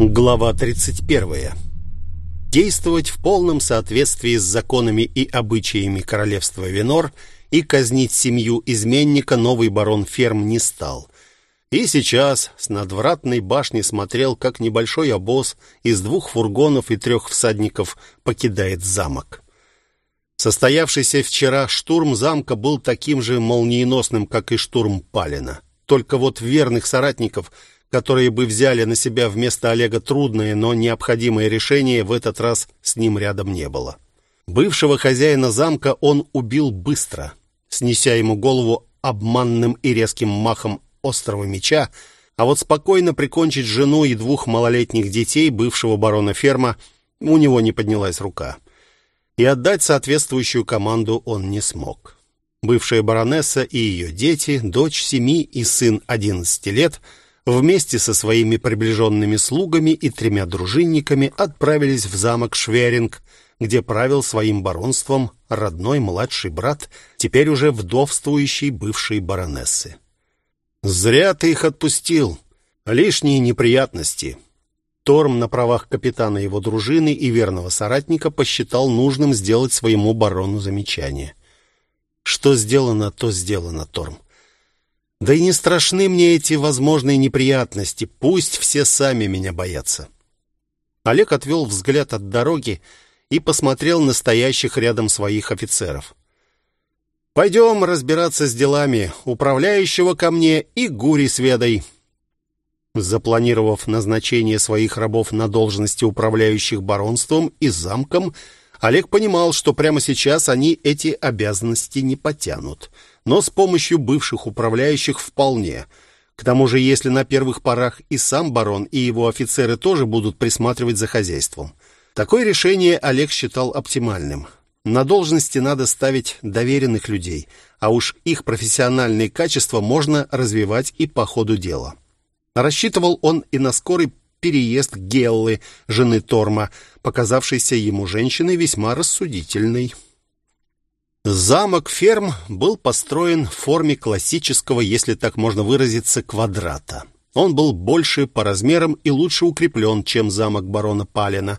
Глава 31. Действовать в полном соответствии с законами и обычаями королевства Венор и казнить семью изменника новый барон Ферм не стал. И сейчас с надвратной башни смотрел, как небольшой обоз из двух фургонов и трех всадников покидает замок. Состоявшийся вчера штурм замка был таким же молниеносным, как и штурм Палина. Только вот верных соратников – которые бы взяли на себя вместо Олега трудное, но необходимое решение, в этот раз с ним рядом не было. Бывшего хозяина замка он убил быстро, снеся ему голову обманным и резким махом острого меча, а вот спокойно прикончить жену и двух малолетних детей бывшего барона ферма у него не поднялась рука. И отдать соответствующую команду он не смог. Бывшая баронесса и ее дети, дочь семи и сын одиннадцати лет – вместе со своими приближенными слугами и тремя дружинниками отправились в замок Шверинг, где правил своим баронством родной младший брат, теперь уже вдовствующей бывшей баронессы. «Зря ты их отпустил. Лишние неприятности». Торм на правах капитана его дружины и верного соратника посчитал нужным сделать своему барону замечание. «Что сделано, то сделано, Торм. Да и не страшны мне эти возможные неприятности. Пусть все сами меня боятся. Олег отвел взгляд от дороги и посмотрел на стоящих рядом своих офицеров. «Пойдем разбираться с делами управляющего ко мне и Гури с Ведой». Запланировав назначение своих рабов на должности управляющих баронством и замком, Олег понимал, что прямо сейчас они эти обязанности не потянут — но с помощью бывших управляющих вполне. К тому же, если на первых порах и сам барон, и его офицеры тоже будут присматривать за хозяйством. Такое решение Олег считал оптимальным. На должности надо ставить доверенных людей, а уж их профессиональные качества можно развивать и по ходу дела. Рассчитывал он и на скорый переезд Геллы, жены Торма, показавшейся ему женщиной весьма рассудительной. Замок Ферм был построен в форме классического, если так можно выразиться, квадрата. Он был больше по размерам и лучше укреплен, чем замок барона Палина.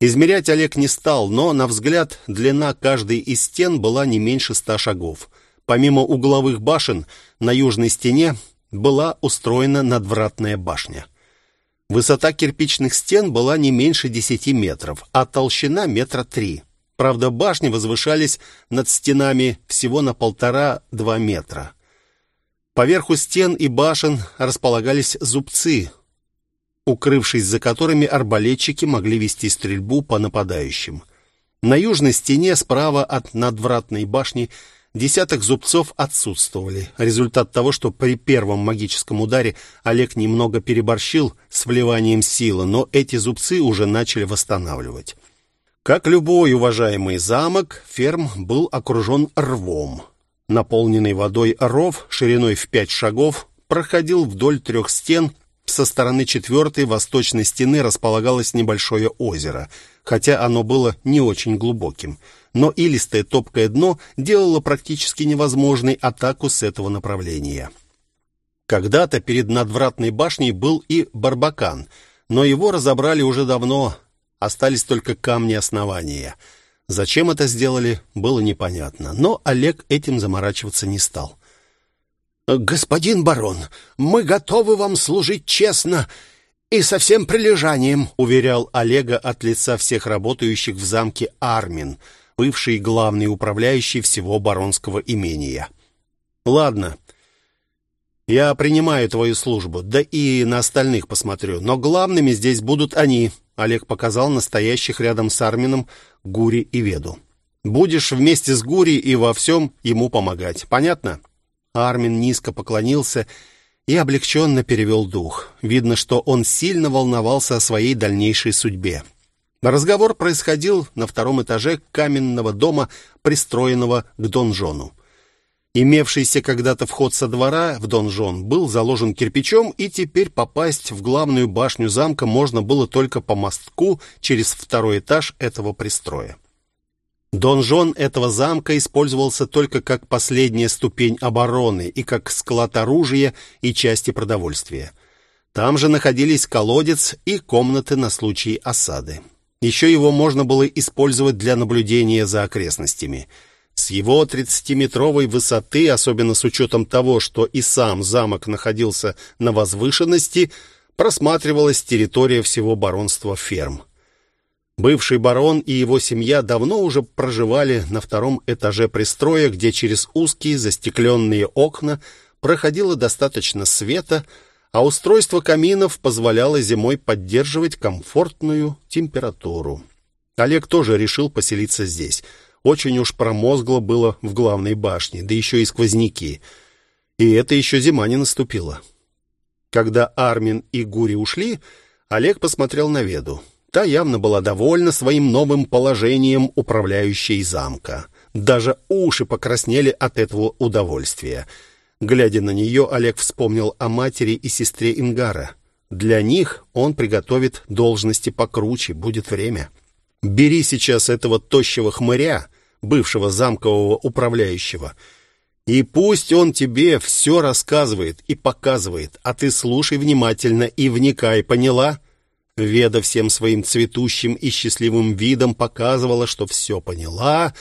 Измерять Олег не стал, но, на взгляд, длина каждой из стен была не меньше ста шагов. Помимо угловых башен, на южной стене была устроена надвратная башня. Высота кирпичных стен была не меньше десяти метров, а толщина метра три. Правда, башни возвышались над стенами всего на полтора-два метра. Поверху стен и башен располагались зубцы, укрывшись за которыми арбалетчики могли вести стрельбу по нападающим. На южной стене справа от надвратной башни десяток зубцов отсутствовали. Результат того, что при первом магическом ударе Олег немного переборщил с вливанием силы, но эти зубцы уже начали восстанавливать. Как любой уважаемый замок, ферм был окружен рвом. Наполненный водой ров шириной в пять шагов проходил вдоль трех стен. Со стороны четвертой восточной стены располагалось небольшое озеро, хотя оно было не очень глубоким. Но илистое топкое дно делало практически невозможной атаку с этого направления. Когда-то перед надвратной башней был и Барбакан, но его разобрали уже давно, Остались только камни основания. Зачем это сделали, было непонятно, но Олег этим заморачиваться не стал. «Господин барон, мы готовы вам служить честно и со всем прилежанием», уверял Олега от лица всех работающих в замке Армин, бывший главный управляющий всего баронского имения. «Ладно, я принимаю твою службу, да и на остальных посмотрю, но главными здесь будут они», Олег показал настоящих рядом с Армином Гури и Веду. «Будешь вместе с Гури и во всем ему помогать. Понятно?» Армин низко поклонился и облегченно перевел дух. Видно, что он сильно волновался о своей дальнейшей судьбе. Разговор происходил на втором этаже каменного дома, пристроенного к донжону. Имевшийся когда-то вход со двора в донжон был заложен кирпичом, и теперь попасть в главную башню замка можно было только по мостку через второй этаж этого пристроя. Донжон этого замка использовался только как последняя ступень обороны и как склад оружия и части продовольствия. Там же находились колодец и комнаты на случай осады. Еще его можно было использовать для наблюдения за окрестностями. С его 30-метровой высоты, особенно с учетом того, что и сам замок находился на возвышенности, просматривалась территория всего баронства ферм. Бывший барон и его семья давно уже проживали на втором этаже пристроя, где через узкие застекленные окна проходило достаточно света, а устройство каминов позволяло зимой поддерживать комфортную температуру. Олег тоже решил поселиться здесь. Очень уж промозгло было в главной башне, да еще и сквозняки. И это еще зима не наступила. Когда Армин и Гури ушли, Олег посмотрел на Веду. Та явно была довольна своим новым положением управляющей замка. Даже уши покраснели от этого удовольствия. Глядя на нее, Олег вспомнил о матери и сестре Ингара. Для них он приготовит должности покруче, будет время. Бери сейчас этого тощего хмыря, бывшего замкового управляющего, и пусть он тебе все рассказывает и показывает, а ты слушай внимательно и вникай, поняла? Веда всем своим цветущим и счастливым видом показывала, что все поняла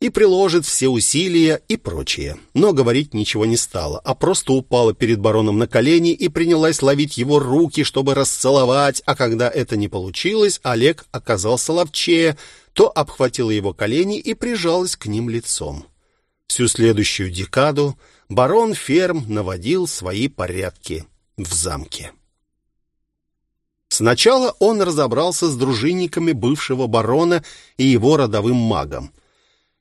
и приложит все усилия и прочее. Но говорить ничего не стала, а просто упала перед бароном на колени и принялась ловить его руки, чтобы расцеловать, а когда это не получилось, Олег оказался ловчее, то обхватила его колени и прижалась к ним лицом. Всю следующую декаду барон Ферм наводил свои порядки в замке. Сначала он разобрался с дружинниками бывшего барона и его родовым магом.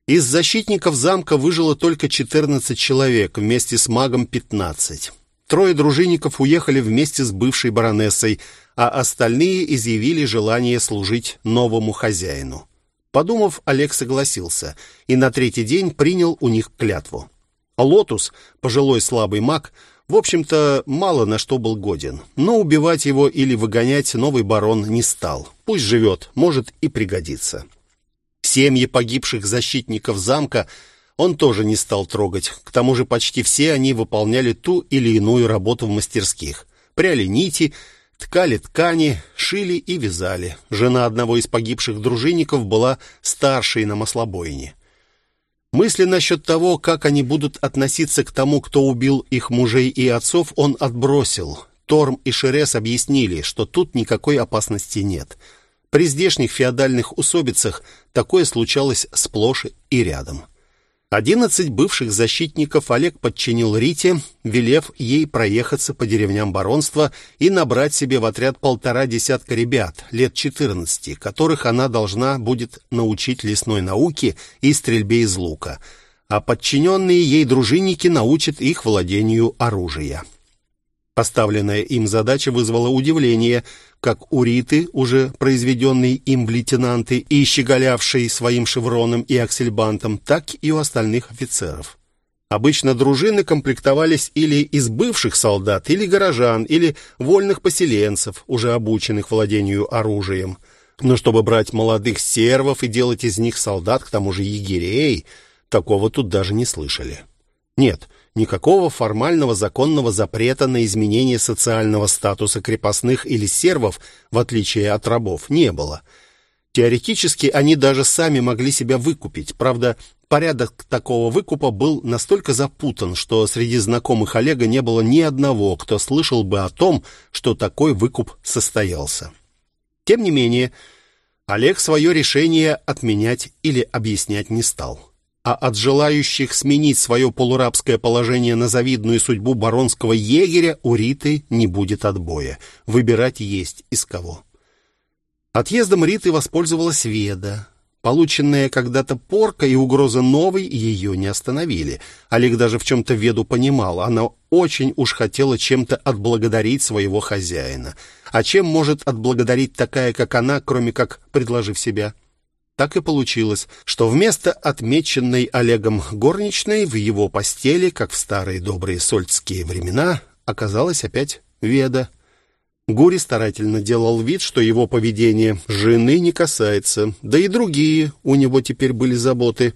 Из защитников замка выжило только 14 человек, вместе с магом 15. Трое дружинников уехали вместе с бывшей баронессой, а остальные изъявили желание служить новому хозяину. Подумав, Олег согласился и на третий день принял у них клятву. Лотус, пожилой слабый маг, в общем-то, мало на что был годен. Но убивать его или выгонять новый барон не стал. Пусть живет, может и пригодится. Семьи погибших защитников замка он тоже не стал трогать. К тому же почти все они выполняли ту или иную работу в мастерских. Пряли нити, ткали ткани, шили и вязали. Жена одного из погибших дружинников была старшей на маслобойне. Мысли насчет того, как они будут относиться к тому, кто убил их мужей и отцов, он отбросил. Торм и Шерес объяснили, что тут никакой опасности нет. При здешних феодальных усобицах такое случалось сплошь и рядом. Одиннадцать бывших защитников Олег подчинил Рите, велев ей проехаться по деревням баронства и набрать себе в отряд полтора десятка ребят, лет четырнадцати, которых она должна будет научить лесной науке и стрельбе из лука, а подчиненные ей дружинники научат их владению оружия. Поставленная им задача вызвала удивление, как у Риты, уже произведенной им в лейтенанты и щеголявшей своим шевроном и аксельбантом, так и у остальных офицеров. Обычно дружины комплектовались или из бывших солдат, или горожан, или вольных поселенцев, уже обученных владению оружием. Но чтобы брать молодых сервов и делать из них солдат, к тому же егерей, такого тут даже не слышали. Нет, никакого формального законного запрета на изменение социального статуса крепостных или сервов, в отличие от рабов, не было. Теоретически они даже сами могли себя выкупить. Правда, порядок такого выкупа был настолько запутан, что среди знакомых Олега не было ни одного, кто слышал бы о том, что такой выкуп состоялся. Тем не менее, Олег свое решение отменять или объяснять не стал а от желающих сменить свое полурабское положение на завидную судьбу баронского егеря у Риты не будет отбоя. Выбирать есть из кого. Отъездом Риты воспользовалась Веда. Полученная когда-то порка и угроза новой ее не остановили. Олег даже в чем-то Веду понимал. Она очень уж хотела чем-то отблагодарить своего хозяина. А чем может отблагодарить такая, как она, кроме как предложив себя? Так и получилось, что вместо отмеченной Олегом горничной в его постели, как в старые добрые сольдские времена, оказалась опять Веда. Гури старательно делал вид, что его поведение жены не касается, да и другие у него теперь были заботы.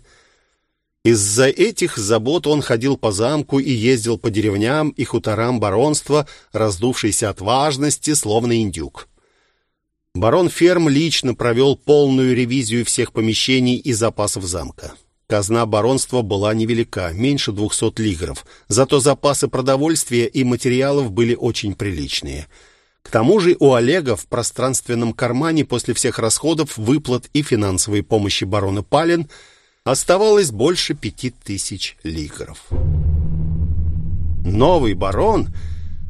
Из-за этих забот он ходил по замку и ездил по деревням и хуторам баронства, раздувшийся от важности, словно индюк. Барон Ферм лично провел полную ревизию всех помещений и запасов замка. Казна баронства была невелика, меньше двухсот лигров, зато запасы продовольствия и материалов были очень приличные. К тому же у Олега в пространственном кармане после всех расходов, выплат и финансовой помощи барона Палин оставалось больше пяти тысяч лигров. Новый барон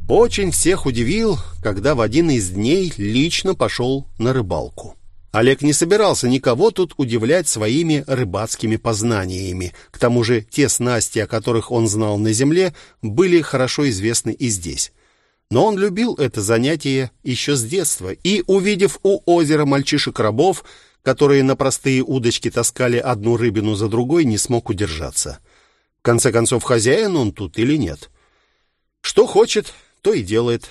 очень всех удивил, когда в один из дней лично пошел на рыбалку. Олег не собирался никого тут удивлять своими рыбацкими познаниями. К тому же те снасти, о которых он знал на земле, были хорошо известны и здесь. Но он любил это занятие еще с детства и, увидев у озера мальчишек-рабов, которые на простые удочки таскали одну рыбину за другой, не смог удержаться. В конце концов, хозяин он тут или нет? Что хочет, то и делает.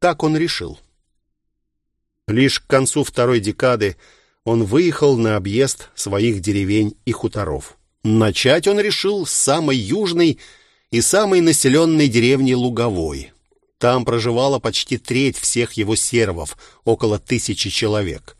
Так он решил. Лишь к концу второй декады он выехал на объезд своих деревень и хуторов. Начать он решил с самой южной и самой населенной деревни Луговой. Там проживала почти треть всех его сервов, около тысячи человек.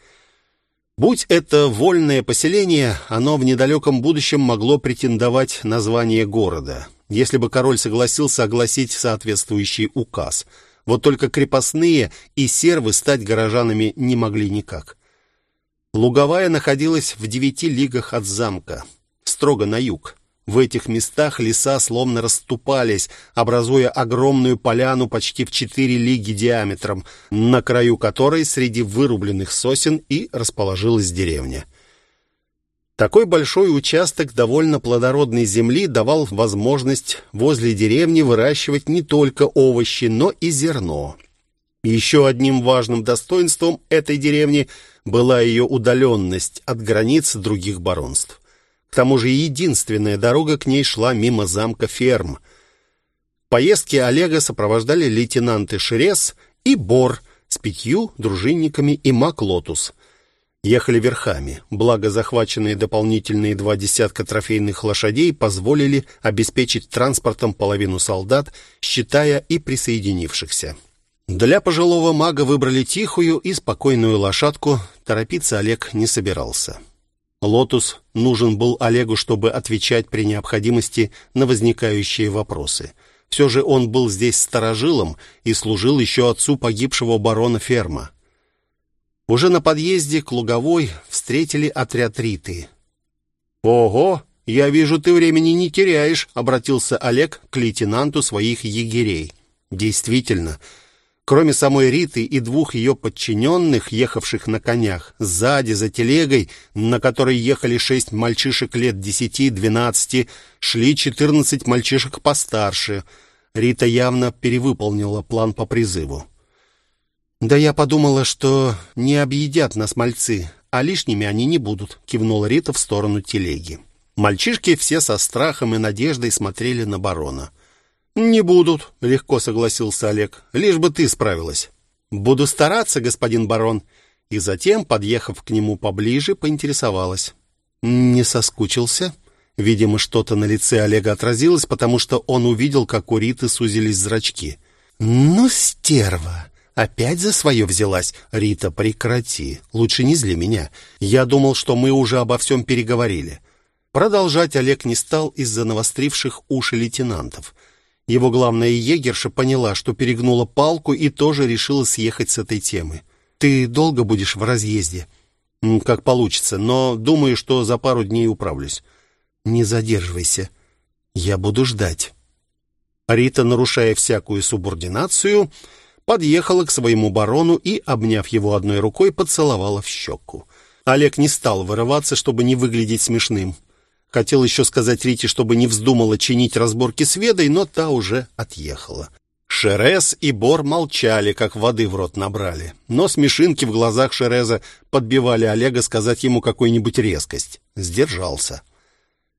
Будь это вольное поселение, оно в недалеком будущем могло претендовать на звание города, если бы король согласился огласить соответствующий указ – вот только крепостные и сервы стать горожанами не могли никак. Луговая находилась в девяти лигах от замка, строго на юг. В этих местах леса словно расступались, образуя огромную поляну почти в четыре лиги диаметром, на краю которой среди вырубленных сосен и расположилась деревня. Такой большой участок довольно плодородной земли давал возможность возле деревни выращивать не только овощи, но и зерно. Еще одним важным достоинством этой деревни была ее удаленность от границ других баронств. К тому же единственная дорога к ней шла мимо замка ферм. В поездке Олега сопровождали лейтенанты Шерес и Бор с пятью дружинниками и маг Лотус – ехали верхами, благо захваченные дополнительные два десятка трофейных лошадей позволили обеспечить транспортом половину солдат, считая и присоединившихся. Для пожилого мага выбрали тихую и спокойную лошадку, торопиться Олег не собирался. «Лотус» нужен был Олегу, чтобы отвечать при необходимости на возникающие вопросы. Все же он был здесь старожилом и служил еще отцу погибшего барона Ферма. Уже на подъезде к Луговой встретили отряд Риты. «Ого, я вижу, ты времени не теряешь», — обратился Олег к лейтенанту своих егерей. Действительно, кроме самой Риты и двух ее подчиненных, ехавших на конях, сзади, за телегой, на которой ехали шесть мальчишек лет десяти-двенадцати, шли четырнадцать мальчишек постарше. Рита явно перевыполнила план по призыву. «Да я подумала, что не объедят нас мальцы, а лишними они не будут», — кивнула Рита в сторону телеги. Мальчишки все со страхом и надеждой смотрели на барона. «Не будут», — легко согласился Олег, — «лишь бы ты справилась». «Буду стараться, господин барон». И затем, подъехав к нему поближе, поинтересовалась. «Не соскучился?» Видимо, что-то на лице Олега отразилось, потому что он увидел, как у Риты сузились зрачки. «Ну, стерва!» Опять за свое взялась? Рита, прекрати. Лучше не зли меня. Я думал, что мы уже обо всем переговорили. Продолжать Олег не стал из-за навостривших уши лейтенантов. Его главная егерша поняла, что перегнула палку и тоже решила съехать с этой темы. «Ты долго будешь в разъезде?» «Как получится, но думаю, что за пару дней управлюсь». «Не задерживайся. Я буду ждать». Рита, нарушая всякую субординацию, подъехала к своему барону и, обняв его одной рукой, поцеловала в щеку. Олег не стал вырываться, чтобы не выглядеть смешным. Хотел еще сказать Рите, чтобы не вздумала чинить разборки с Ведой, но та уже отъехала. Шерез и Бор молчали, как воды в рот набрали. Но смешинки в глазах Шереза подбивали Олега сказать ему какую-нибудь резкость. Сдержался.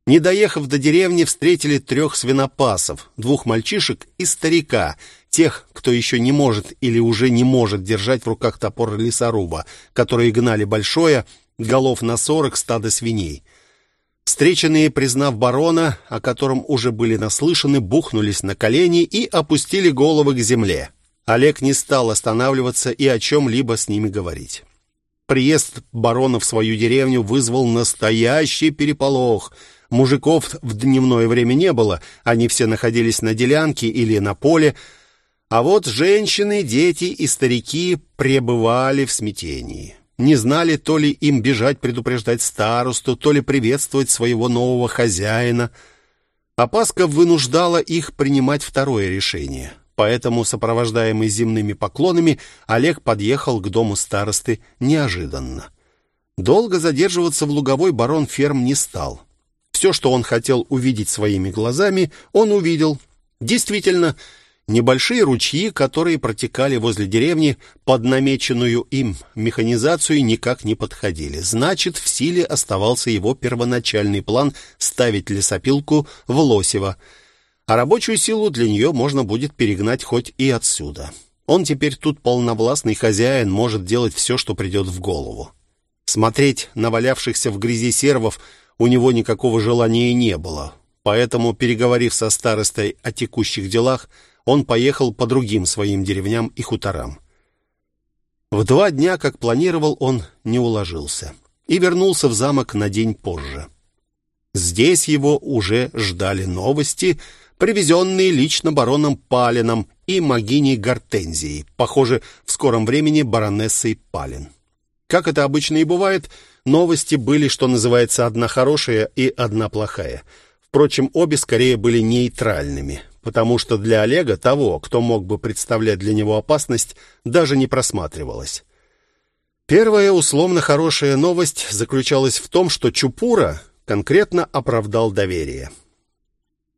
Не доехав до деревни, встретили трех свинопасов, двух мальчишек и старика, тех, кто еще не может или уже не может держать в руках топор лесоруба, которые гнали большое, голов на сорок стадо свиней. Встреченные, признав барона, о котором уже были наслышаны, бухнулись на колени и опустили головы к земле. Олег не стал останавливаться и о чем-либо с ними говорить. Приезд барона в свою деревню вызвал настоящий переполох. Мужиков в дневное время не было, они все находились на делянке или на поле, а вот женщины, дети и старики пребывали в смятении. Не знали, то ли им бежать предупреждать старосту, то ли приветствовать своего нового хозяина. Опаска вынуждала их принимать второе решение. Поэтому, сопровождаемый земными поклонами, Олег подъехал к дому старосты неожиданно. Долго задерживаться в луговой барон ферм не стал. Все, что он хотел увидеть своими глазами, он увидел. Действительно, Небольшие ручьи, которые протекали возле деревни, под намеченную им механизацию никак не подходили. Значит, в силе оставался его первоначальный план ставить лесопилку в Лосево, а рабочую силу для нее можно будет перегнать хоть и отсюда. Он теперь тут полновластный хозяин, может делать все, что придет в голову. Смотреть на валявшихся в грязи сервов у него никакого желания не было. Поэтому, переговорив со старостой о текущих делах, он поехал по другим своим деревням и хуторам. В два дня, как планировал, он не уложился и вернулся в замок на день позже. Здесь его уже ждали новости, привезенные лично бароном Палином и магиней Гортензией, похоже, в скором времени баронессой Палин. Как это обычно и бывает, новости были, что называется, одна хорошая и одна плохая. Впрочем, обе скорее были нейтральными потому что для Олега того, кто мог бы представлять для него опасность, даже не просматривалось. Первая условно хорошая новость заключалась в том, что Чупура конкретно оправдал доверие.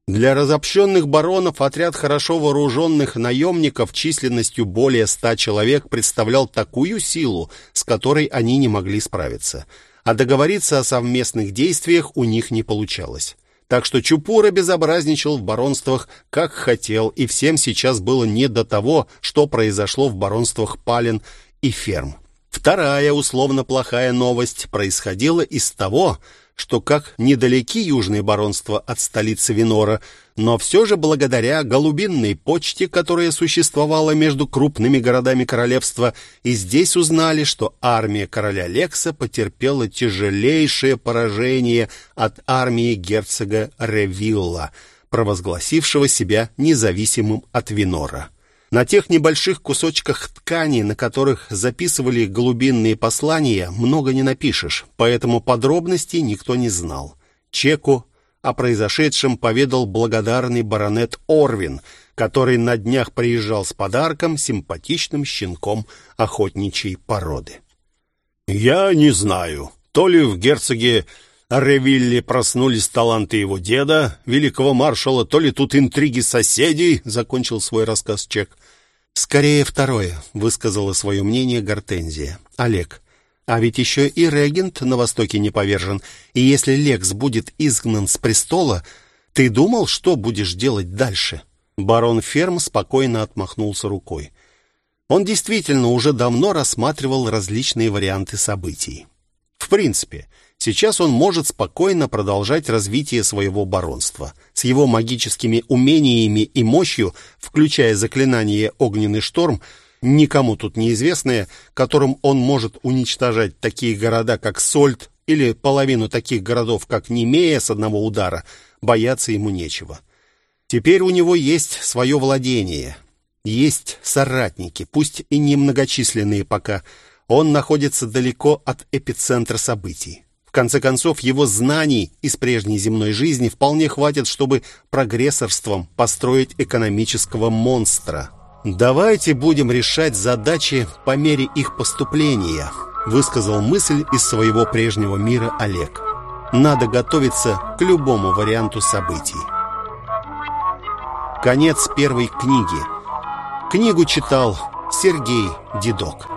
Для разобщенных баронов отряд хорошо вооруженных наемников численностью более ста человек представлял такую силу, с которой они не могли справиться, а договориться о совместных действиях у них не получалось. Так что Чупура безобразничал в баронствах как хотел, и всем сейчас было не до того, что произошло в баронствах Пален и Ферм. Вторая условно плохая новость происходила из того, что как недалеки южные баронства от столицы Винора, но все же благодаря голубинной почте, которая существовала между крупными городами королевства, и здесь узнали, что армия короля Лекса потерпела тяжелейшее поражение от армии герцога Ревилла, провозгласившего себя независимым от Винора. На тех небольших кусочках ткани, на которых записывали голубинные послания, много не напишешь, поэтому подробностей никто не знал. Чеку о произошедшем поведал благодарный баронет Орвин, который на днях приезжал с подарком симпатичным щенком охотничьей породы. «Я не знаю, то ли в герцоге Ревилле проснулись таланты его деда, великого маршала, то ли тут интриги соседей, закончил свой рассказ Чек. Скорее второе, высказала свое мнение Гортензия. Олег, а ведь еще и регент на востоке не повержен, и если Лекс будет изгнан с престола, ты думал, что будешь делать дальше? Барон Ферм спокойно отмахнулся рукой. Он действительно уже давно рассматривал различные варианты событий. В принципе, Сейчас он может спокойно продолжать развитие своего баронства. С его магическими умениями и мощью, включая заклинание «Огненный шторм», никому тут неизвестное, которым он может уничтожать такие города, как Сольт, или половину таких городов, как Немея с одного удара, бояться ему нечего. Теперь у него есть свое владение, есть соратники, пусть и немногочисленные пока. Он находится далеко от эпицентра событий конце концов, его знаний из прежней земной жизни вполне хватит, чтобы прогрессорством построить экономического монстра. «Давайте будем решать задачи по мере их поступления», высказал мысль из своего прежнего мира Олег. «Надо готовиться к любому варианту событий». Конец первой книги. Книгу читал Сергей Дедок.